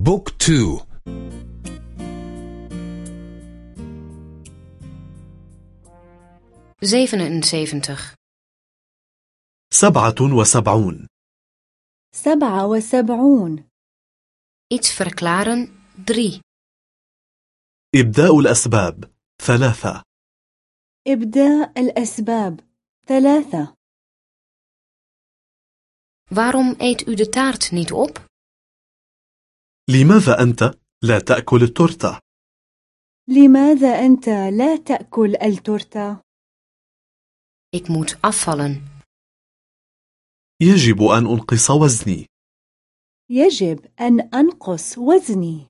بوك تو zevenenzeventig سبعة وسبعون سبعة وسبعون iets verklaren drie إبداء الأسباب ثلاثة إبداء الأسباب ثلاثة waarom eet u de taart niet op لماذا أنت لا تأكل التورتة؟ لماذا أنت لا تأكل التورتة؟ ik moet afvallen. يجب أن أنقص وزني. يجب أن أنقص وزني.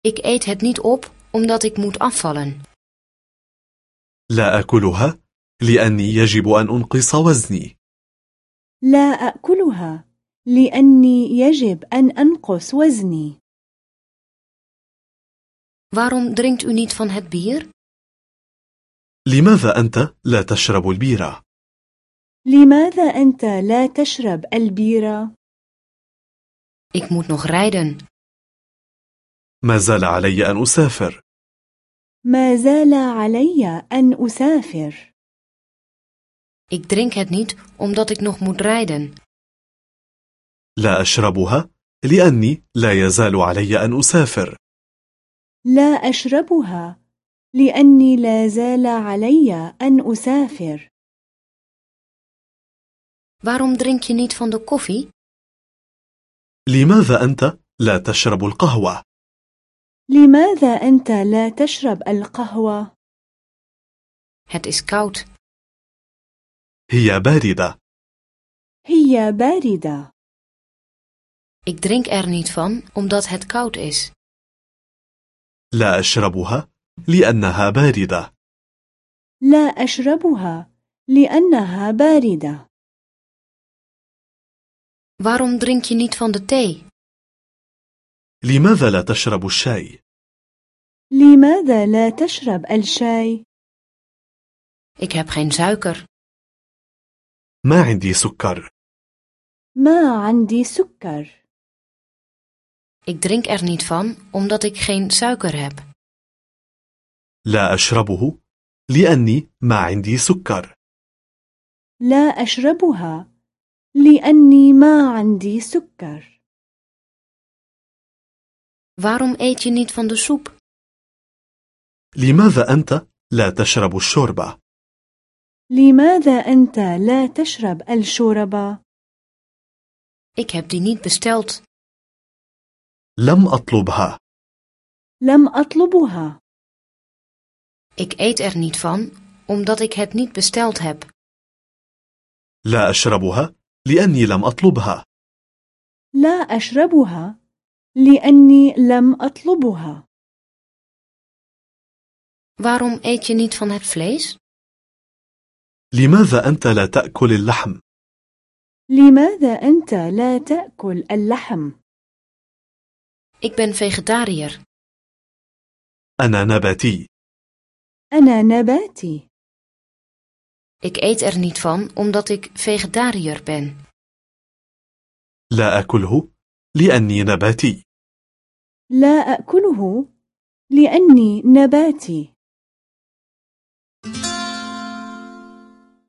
Ik eet het niet op omdat ik moet afvallen. لا أكلها لأني يجب أن أنقص وزني. لا أكلها لأني يجب أن أنقص وزني. Waarom drinkt u niet van het bier? لماذا أنت لا تشرب البيرة؟ لماذا أنت لا تشرب البيرة؟ ik moet nog rijden. ما زال علي أن أسافر. ما زال علي أن أسافر. Ik drink het niet omdat ik nog moet rijden. لا أشربها لأني لا يزال علي أن أسافر. لا أشربها لأني لا زال علي أن أسافر. Waarom drink je niet van de koffie لماذا أنت لا تشرب القهوة؟ لماذا أنت لا تشرب القهوة؟ het is koud. هي باردة. هي باردة. Ik drink er niet van omdat het koud is. لا أشربها لأنها باردة. لا أشربها لأنها باردة. Waarom drink je niet van de thee? لماذا لا تشرب الشاي؟ لماذا لا تشرب الشاي؟ ik heb geen suiker. ما عندي سكر. ما عندي سكر. Ik drink er niet van omdat ik geen suiker heb. لا أشربه لأني ما عندي سكر. لا أشربها لأني ما عندي سكر. Waarom eet je niet van de soep? لماذا أنت لا تشرب الشوربة؟ لماذا أنت لا تشرب الشوربة؟ ik heb die niet besteld. لم أطلبها. لم أطلبها. Ik eet er niet van omdat ik het niet besteld heb. لا أشربها لأني لم أطلبها. لا أشربها لأني لم أطلبها. Waarom eet je niet van het vlees? لماذا أنت لا تأكل اللحم؟ لماذا أنت لا تأكل اللحم؟ Ik ben vegetariër أنا نباتي أنا نباتي ik eet er niet van omdat ik vegetariër ben لا أكله لأني نباتي لا أكله لأني نباتي